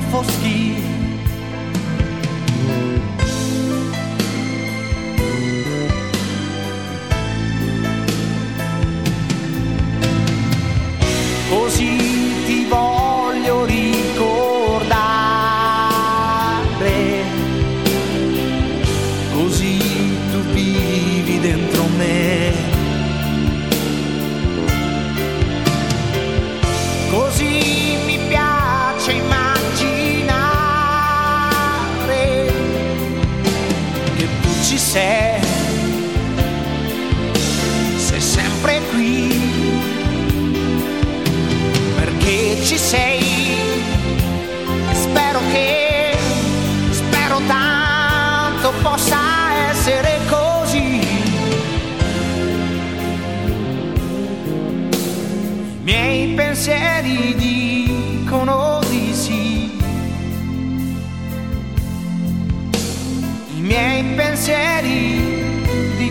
s'enfoncent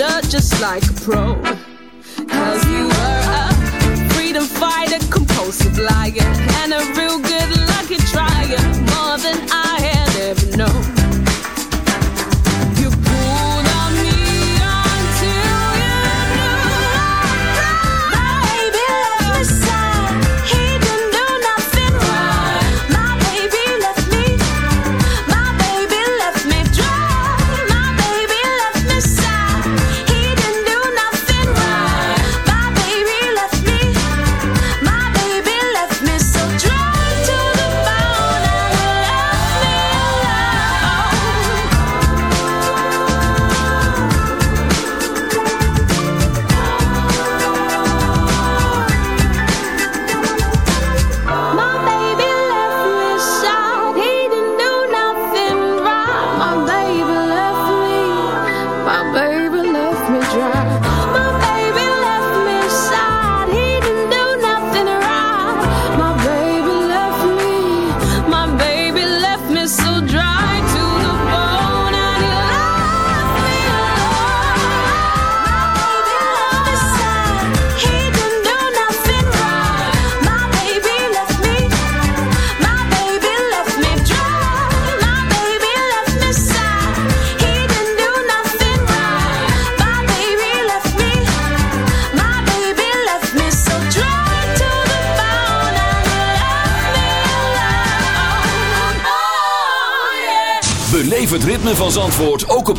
leader just like a pro. Cause you were a freedom fighter, compulsive liar, and a real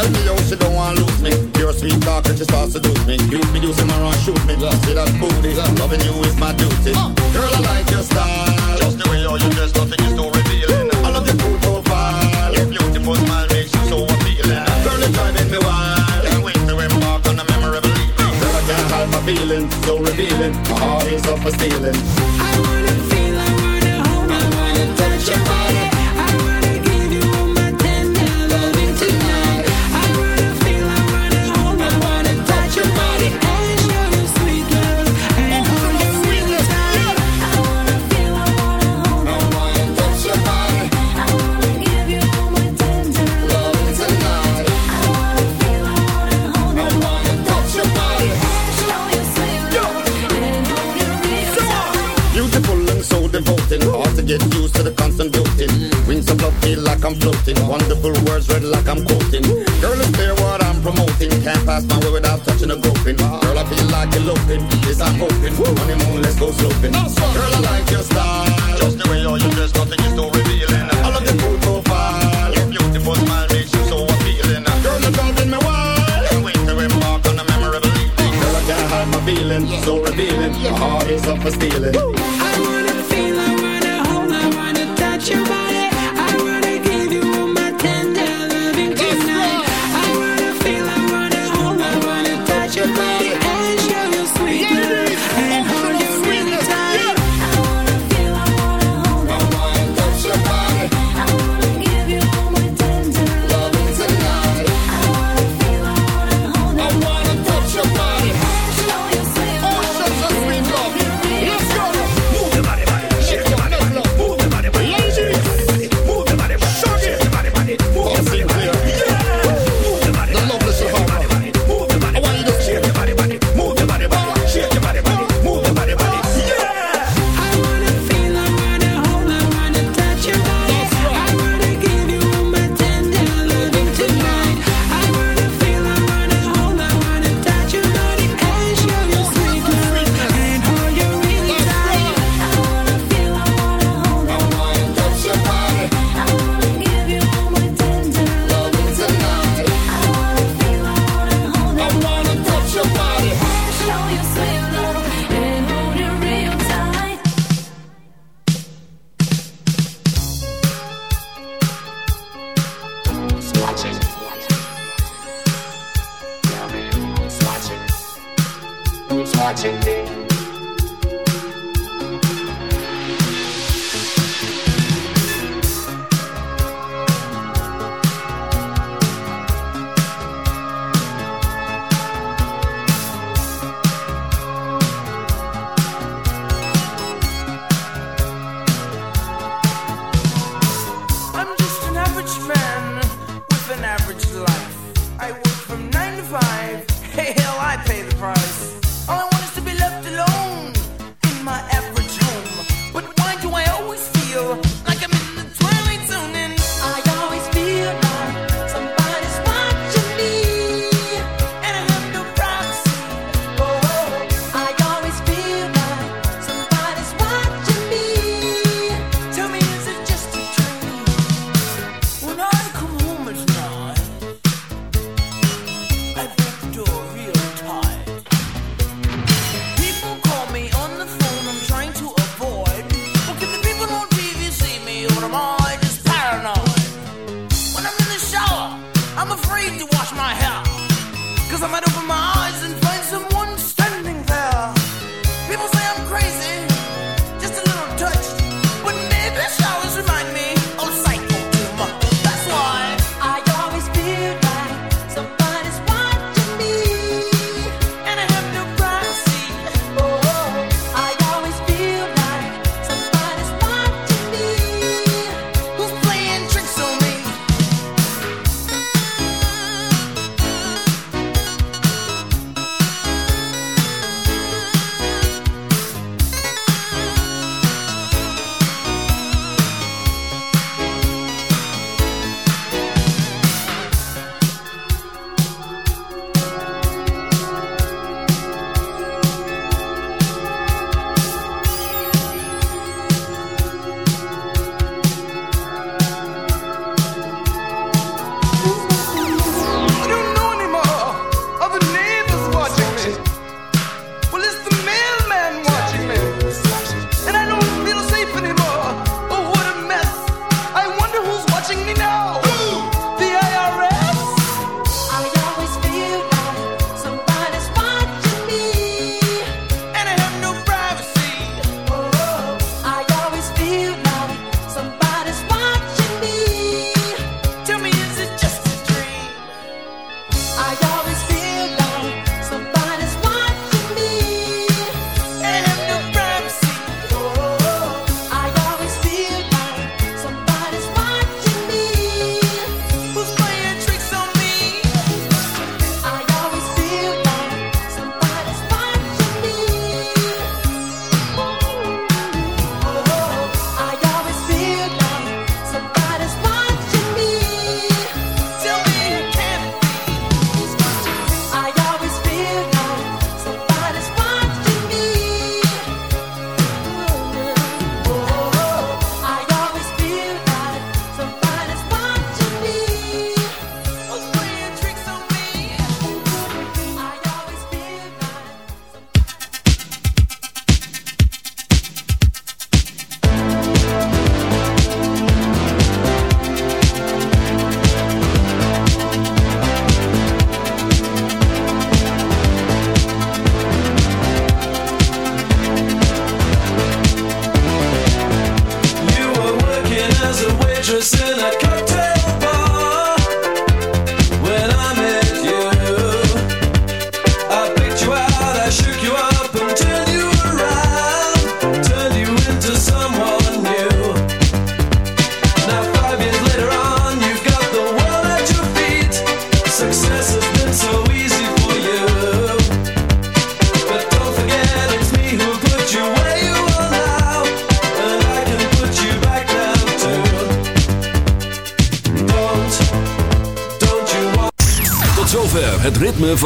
Tell me yo she don't want lose me. Pure sweet talk and she starts seduce me. You be using my run shoot me. See that booty. Loving you is my duty. Girl I like your style. Just the way you dress, nothing is too revealing. I love your cool profile. Your beautiful smile makes you so appealing. Girl it's driving me wild. Can't wait to embark on a memorable evening. Girl I can't hide my feelings. So revealing. My heart is up for stealing. Can't my way without touching a groping. Girl, I feel like eloping. Yes, I'm hoping. Honeymoon, let's go sloping. Girl, I like your style. Just the way you dress, nothing is too revealing. I love your cool profile. Your beautiful smile makes you so appealing. Girl, you're driving me wild. Can't wait to embark on a memorable evening. Girl, I can't hide my feelings. So revealing. My heart is up for stealing.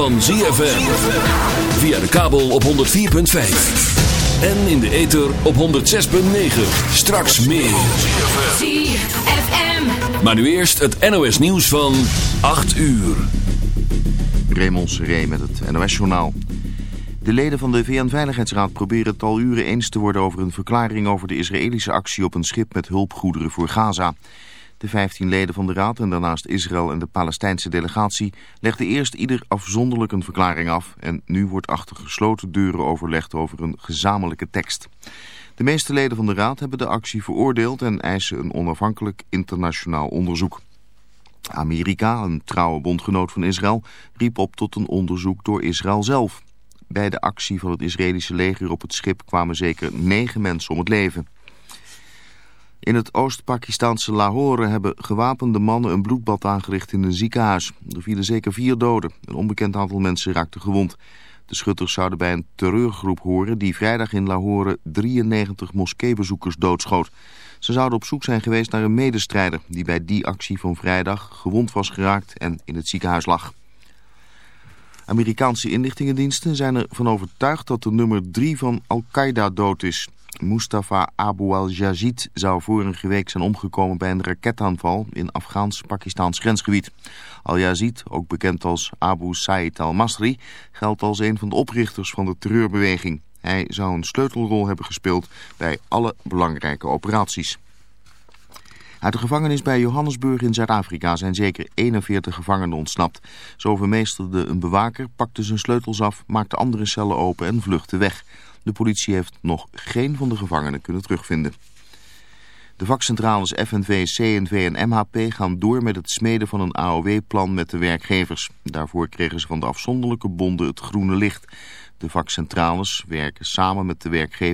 van ZFM. Via de kabel op 104.5. En in de ether op 106.9. Straks meer. ZFM. Maar nu eerst het NOS nieuws van 8 uur. Raymond Seré met het NOS journaal. De leden van de VN-veiligheidsraad proberen het al uren eens te worden over een verklaring over de Israëlische actie op een schip met hulpgoederen voor Gaza. De 15 leden van de Raad en daarnaast Israël en de Palestijnse delegatie legden eerst ieder afzonderlijk een verklaring af en nu wordt achter gesloten deuren overlegd over een gezamenlijke tekst. De meeste leden van de Raad hebben de actie veroordeeld en eisen een onafhankelijk internationaal onderzoek. Amerika, een trouwe bondgenoot van Israël, riep op tot een onderzoek door Israël zelf. Bij de actie van het Israëlische leger op het schip kwamen zeker negen mensen om het leven. In het Oost-Pakistanse Lahore hebben gewapende mannen een bloedbad aangericht in een ziekenhuis. Er vielen zeker vier doden. Een onbekend aantal mensen raakte gewond. De schutters zouden bij een terreurgroep horen die vrijdag in Lahore 93 moskeebezoekers doodschoot. Ze zouden op zoek zijn geweest naar een medestrijder die bij die actie van vrijdag gewond was geraakt en in het ziekenhuis lag. Amerikaanse inlichtingendiensten zijn ervan overtuigd dat de nummer 3 van Al-Qaeda dood is. Mustafa Abu al-Jazid zou vorige week zijn omgekomen bij een raketaanval in Afghaans-Pakistaans grensgebied. Al-Jazid, ook bekend als Abu Said al-Masri, geldt als een van de oprichters van de terreurbeweging. Hij zou een sleutelrol hebben gespeeld bij alle belangrijke operaties. Uit de gevangenis bij Johannesburg in Zuid-Afrika zijn zeker 41 gevangenen ontsnapt. Zo overmeesterde een bewaker, pakte zijn sleutels af, maakte andere cellen open en vluchtte weg. De politie heeft nog geen van de gevangenen kunnen terugvinden. De vakcentrales FNV, CNV en MHP gaan door met het smeden van een AOW-plan met de werkgevers. Daarvoor kregen ze van de afzonderlijke bonden het groene licht. De vakcentrales werken samen met de werkgevers.